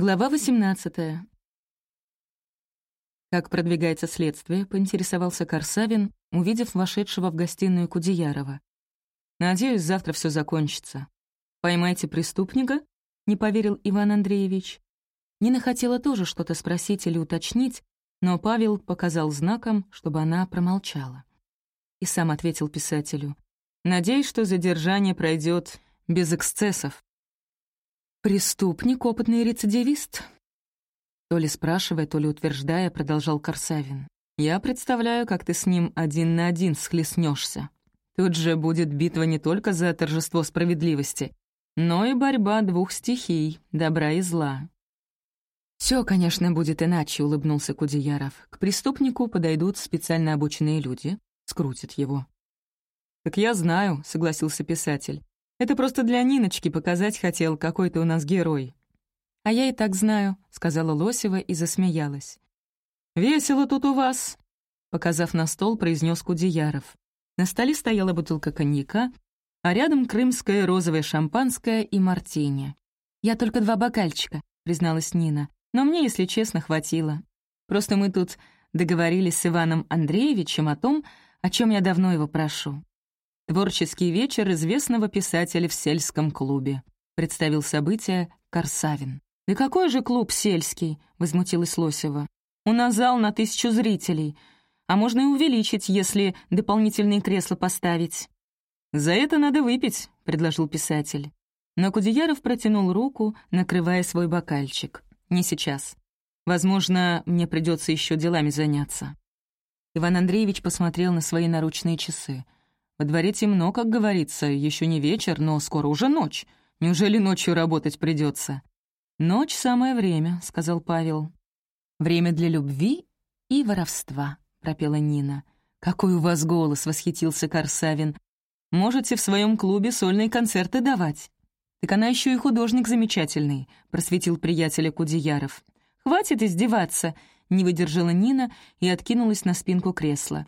Глава 18. Как продвигается следствие, поинтересовался Корсавин, увидев вошедшего в гостиную Кудеярова. «Надеюсь, завтра все закончится. Поймайте преступника?» — не поверил Иван Андреевич. Нина хотела тоже что-то спросить или уточнить, но Павел показал знаком, чтобы она промолчала. И сам ответил писателю. «Надеюсь, что задержание пройдет без эксцессов». «Преступник, опытный рецидивист?» То ли спрашивая, то ли утверждая, продолжал Корсавин. «Я представляю, как ты с ним один на один схлестнешься. Тут же будет битва не только за торжество справедливости, но и борьба двух стихий — добра и зла». Все, конечно, будет иначе», — улыбнулся Кудеяров. «К преступнику подойдут специально обученные люди, скрутят его». «Так я знаю», — согласился писатель. Это просто для Ниночки показать хотел, какой ты у нас герой». «А я и так знаю», — сказала Лосева и засмеялась. «Весело тут у вас», — показав на стол, произнес Кудеяров. На столе стояла бутылка коньяка, а рядом крымское розовое шампанское и мартини. «Я только два бокальчика», — призналась Нина. «Но мне, если честно, хватило. Просто мы тут договорились с Иваном Андреевичем о том, о чем я давно его прошу. Творческий вечер известного писателя в сельском клубе. Представил событие Корсавин. «Да какой же клуб сельский?» — возмутилась Лосева. «У нас зал на тысячу зрителей, а можно и увеличить, если дополнительные кресла поставить». «За это надо выпить», — предложил писатель. Но Кудеяров протянул руку, накрывая свой бокальчик. «Не сейчас. Возможно, мне придется еще делами заняться». Иван Андреевич посмотрел на свои наручные часы — во дворе темно, как говорится, еще не вечер, но скоро уже ночь. Неужели ночью работать придется? «Ночь — самое время», — сказал Павел. «Время для любви и воровства», — пропела Нина. «Какой у вас голос!» — восхитился Корсавин. «Можете в своем клубе сольные концерты давать». «Так она еще и художник замечательный», — просветил приятеля Кудеяров. «Хватит издеваться», — не выдержала Нина и откинулась на спинку кресла.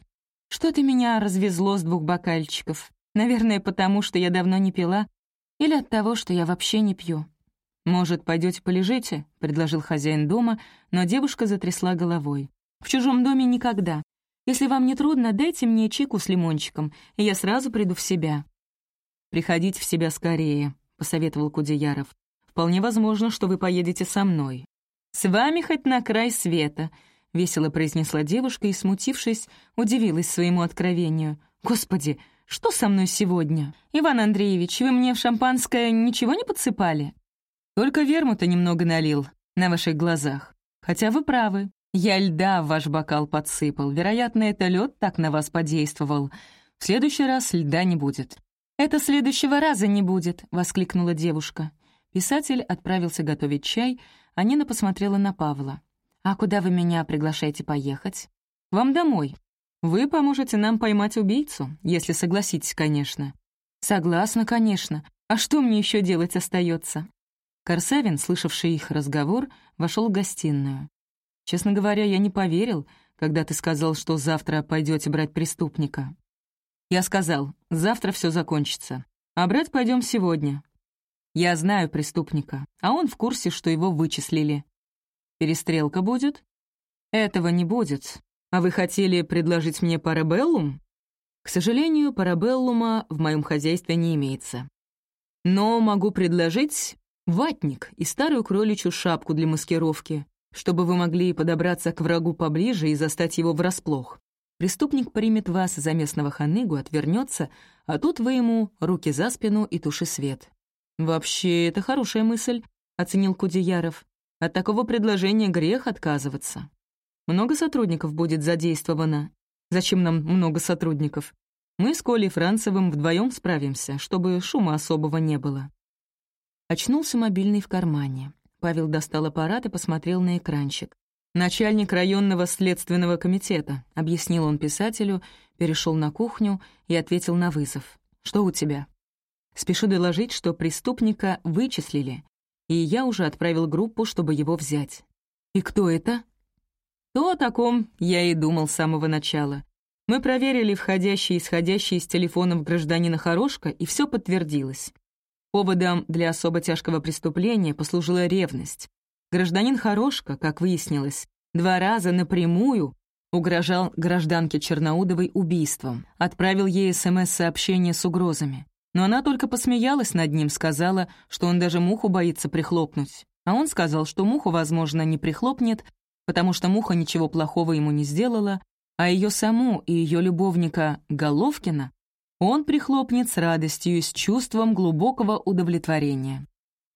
Что-то меня развезло с двух бокальчиков. Наверное, потому что я давно не пила, или от того, что я вообще не пью. «Может, пойдете полежите?» — предложил хозяин дома, но девушка затрясла головой. «В чужом доме никогда. Если вам не трудно, дайте мне чайку с лимончиком, и я сразу приду в себя». «Приходите в себя скорее», — посоветовал Кудеяров. «Вполне возможно, что вы поедете со мной». «С вами хоть на край света», — весело произнесла девушка и, смутившись, удивилась своему откровению. «Господи, что со мной сегодня? Иван Андреевич, вы мне в шампанское ничего не подсыпали?» «Только вермута немного налил на ваших глазах. Хотя вы правы, я льда в ваш бокал подсыпал. Вероятно, это лед так на вас подействовал. В следующий раз льда не будет». «Это следующего раза не будет», — воскликнула девушка. Писатель отправился готовить чай, а Нина посмотрела на Павла. «А куда вы меня приглашаете поехать?» «Вам домой. Вы поможете нам поймать убийцу, если согласитесь, конечно». «Согласна, конечно. А что мне еще делать остается? Корсавин, слышавший их разговор, вошел в гостиную. «Честно говоря, я не поверил, когда ты сказал, что завтра пойдете брать преступника. Я сказал, завтра все закончится, а брать пойдем сегодня. Я знаю преступника, а он в курсе, что его вычислили. Перестрелка будет? Этого не будет. А вы хотели предложить мне парабеллум? К сожалению, парабеллума в моем хозяйстве не имеется. Но могу предложить ватник и старую кроличью шапку для маскировки, чтобы вы могли подобраться к врагу поближе и застать его врасплох. Преступник примет вас за местного ханыгу, отвернется, а тут вы ему руки за спину и туши свет. «Вообще, это хорошая мысль», — оценил Кудеяров. От такого предложения грех отказываться. Много сотрудников будет задействовано. Зачем нам много сотрудников? Мы с Колей Францевым вдвоем справимся, чтобы шума особого не было. Очнулся мобильный в кармане. Павел достал аппарат и посмотрел на экранчик. «Начальник районного следственного комитета», — объяснил он писателю, перешел на кухню и ответил на вызов. «Что у тебя?» «Спешу доложить, что преступника вычислили и я уже отправил группу, чтобы его взять. И кто это? То о таком я и думал с самого начала. Мы проверили входящие и исходящие из телефонов гражданина Хорошка, и все подтвердилось. Поводом для особо тяжкого преступления послужила ревность. Гражданин Хорошка, как выяснилось, два раза напрямую угрожал гражданке Черноудовой убийством, отправил ей СМС-сообщение с угрозами. Но она только посмеялась над ним, сказала, что он даже муху боится прихлопнуть. А он сказал, что муху, возможно, не прихлопнет, потому что муха ничего плохого ему не сделала, а ее саму и ее любовника Головкина он прихлопнет с радостью и с чувством глубокого удовлетворения.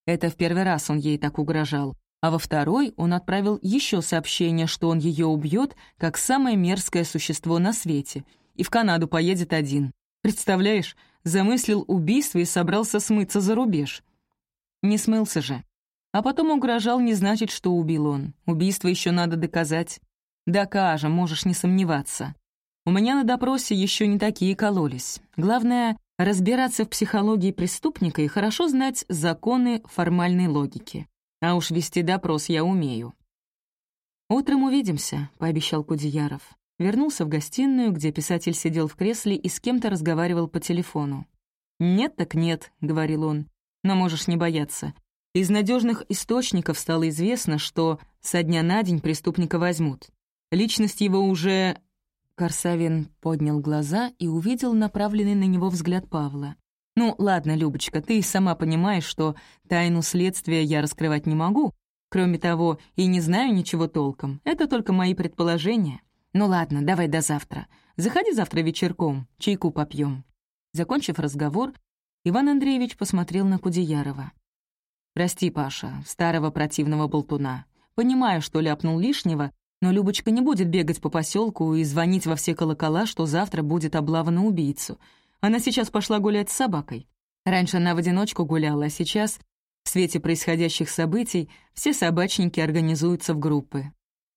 Это в первый раз он ей так угрожал, а во второй он отправил еще сообщение, что он ее убьет, как самое мерзкое существо на свете, и в Канаду поедет один. Представляешь, замыслил убийство и собрался смыться за рубеж. Не смылся же. А потом угрожал не значит, что убил он. Убийство еще надо доказать. Докажем, можешь не сомневаться. У меня на допросе еще не такие кололись. Главное — разбираться в психологии преступника и хорошо знать законы формальной логики. А уж вести допрос я умею. «Утром увидимся», — пообещал Кудеяров. Вернулся в гостиную, где писатель сидел в кресле и с кем-то разговаривал по телефону. «Нет так нет», — говорил он, — «но можешь не бояться. Из надежных источников стало известно, что со дня на день преступника возьмут. Личность его уже Корсавин поднял глаза и увидел направленный на него взгляд Павла. «Ну, ладно, Любочка, ты сама понимаешь, что тайну следствия я раскрывать не могу. Кроме того, и не знаю ничего толком. Это только мои предположения. Ну ладно, давай до завтра. Заходи завтра вечерком, чайку попьем. Закончив разговор, Иван Андреевич посмотрел на Кудеярова. «Прости, Паша, старого противного болтуна. Понимаю, что ляпнул лишнего, но Любочка не будет бегать по поселку и звонить во все колокола, что завтра будет облава на убийцу. Она сейчас пошла гулять с собакой. Раньше она в одиночку гуляла, а сейчас, в свете происходящих событий, все собачники организуются в группы.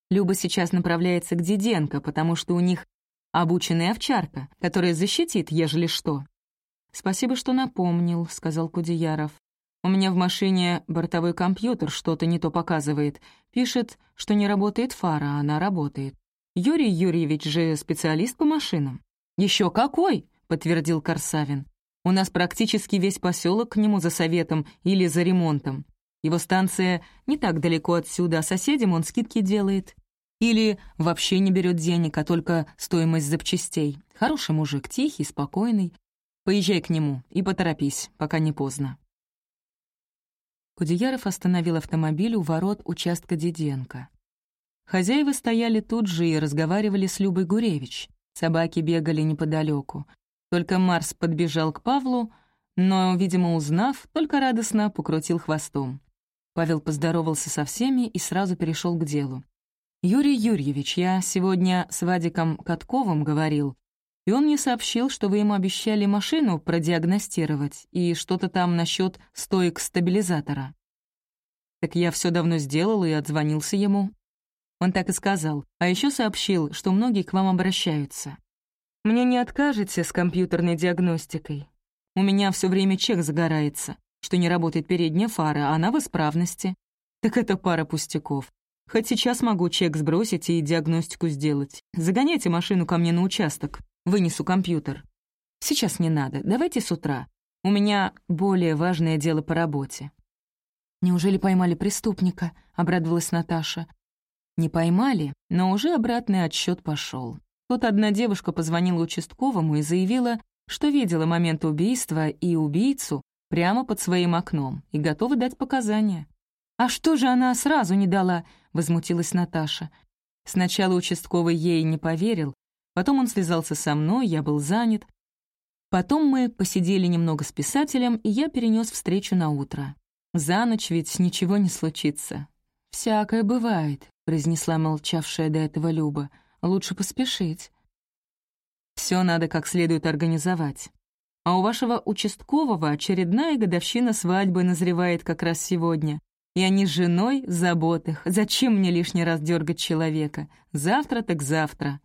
Люба сейчас направляется к Диденко, потому что у них обученная овчарка, которая защитит, ежели что. «Спасибо, что напомнил», — сказал Кудеяров. У меня в машине бортовой компьютер что-то не то показывает. Пишет, что не работает фара, а она работает. Юрий Юрьевич же специалист по машинам. Еще какой!» — подтвердил Корсавин. «У нас практически весь поселок к нему за советом или за ремонтом. Его станция не так далеко отсюда, а соседям он скидки делает. Или вообще не берет денег, а только стоимость запчастей. Хороший мужик, тихий, спокойный. Поезжай к нему и поторопись, пока не поздно». Кудеяров остановил автомобиль у ворот участка Диденко. Хозяева стояли тут же и разговаривали с Любой Гуревич. Собаки бегали неподалеку. Только Марс подбежал к Павлу, но, видимо, узнав, только радостно покрутил хвостом. Павел поздоровался со всеми и сразу перешел к делу. «Юрий Юрьевич, я сегодня с Вадиком Катковым говорил, и он мне сообщил, что вы ему обещали машину продиагностировать и что-то там насчет стоек стабилизатора. Так я все давно сделал и отзвонился ему. Он так и сказал, а еще сообщил, что многие к вам обращаются. Мне не откажете с компьютерной диагностикой. У меня все время чек загорается, что не работает передняя фара, а она в исправности. Так это пара пустяков. Хоть сейчас могу чек сбросить и диагностику сделать. Загоняйте машину ко мне на участок. Вынесу компьютер. Сейчас не надо, давайте с утра. У меня более важное дело по работе». «Неужели поймали преступника?» — обрадовалась Наташа. «Не поймали, но уже обратный отсчет пошел. Тут одна девушка позвонила участковому и заявила, что видела момент убийства и убийцу прямо под своим окном и готова дать показания. «А что же она сразу не дала?» — возмутилась Наташа. Сначала участковый ей не поверил, Потом он связался со мной, я был занят. Потом мы посидели немного с писателем, и я перенес встречу на утро. За ночь ведь ничего не случится. «Всякое бывает», — произнесла молчавшая до этого Люба. «Лучше поспешить». Все надо как следует организовать. А у вашего участкового очередная годовщина свадьбы назревает как раз сегодня. И они с женой в заботах. Зачем мне лишний раз дергать человека? Завтра так завтра.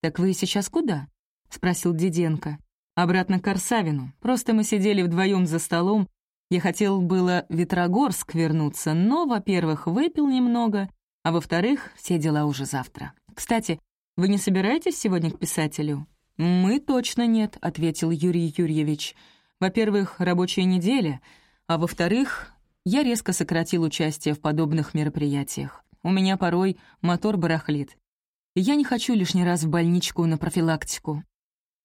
«Так вы сейчас куда?» — спросил Диденко. «Обратно к Корсавину. Просто мы сидели вдвоем за столом. Я хотел было в Ветрогорск вернуться, но, во-первых, выпил немного, а во-вторых, все дела уже завтра. Кстати, вы не собираетесь сегодня к писателю?» «Мы точно нет», — ответил Юрий Юрьевич. «Во-первых, рабочая неделя, а во-вторых, я резко сократил участие в подобных мероприятиях. У меня порой мотор барахлит. И я не хочу лишний раз в больничку на профилактику.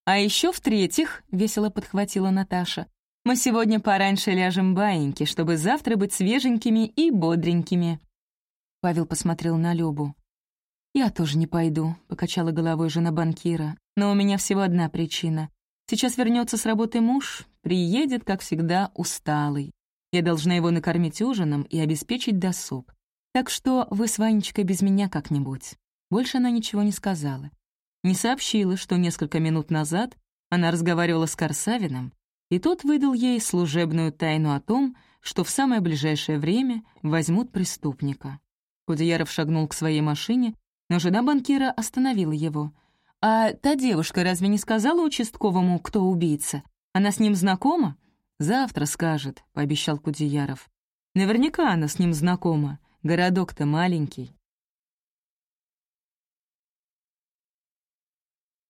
А еще в-третьих, — весело подхватила Наташа, мы сегодня пораньше ляжем баиньки, чтобы завтра быть свеженькими и бодренькими. Павел посмотрел на Любу. «Я тоже не пойду», — покачала головой жена банкира. «Но у меня всего одна причина. Сейчас вернется с работы муж, приедет, как всегда, усталый. Я должна его накормить ужином и обеспечить досуг. Так что вы с Ванечкой без меня как-нибудь». Больше она ничего не сказала. Не сообщила, что несколько минут назад она разговаривала с Корсавином, и тот выдал ей служебную тайну о том, что в самое ближайшее время возьмут преступника. Кудеяров шагнул к своей машине, но жена банкира остановила его. «А та девушка разве не сказала участковому, кто убийца? Она с ним знакома?» «Завтра скажет», — пообещал Кудеяров. «Наверняка она с ним знакома. Городок-то маленький».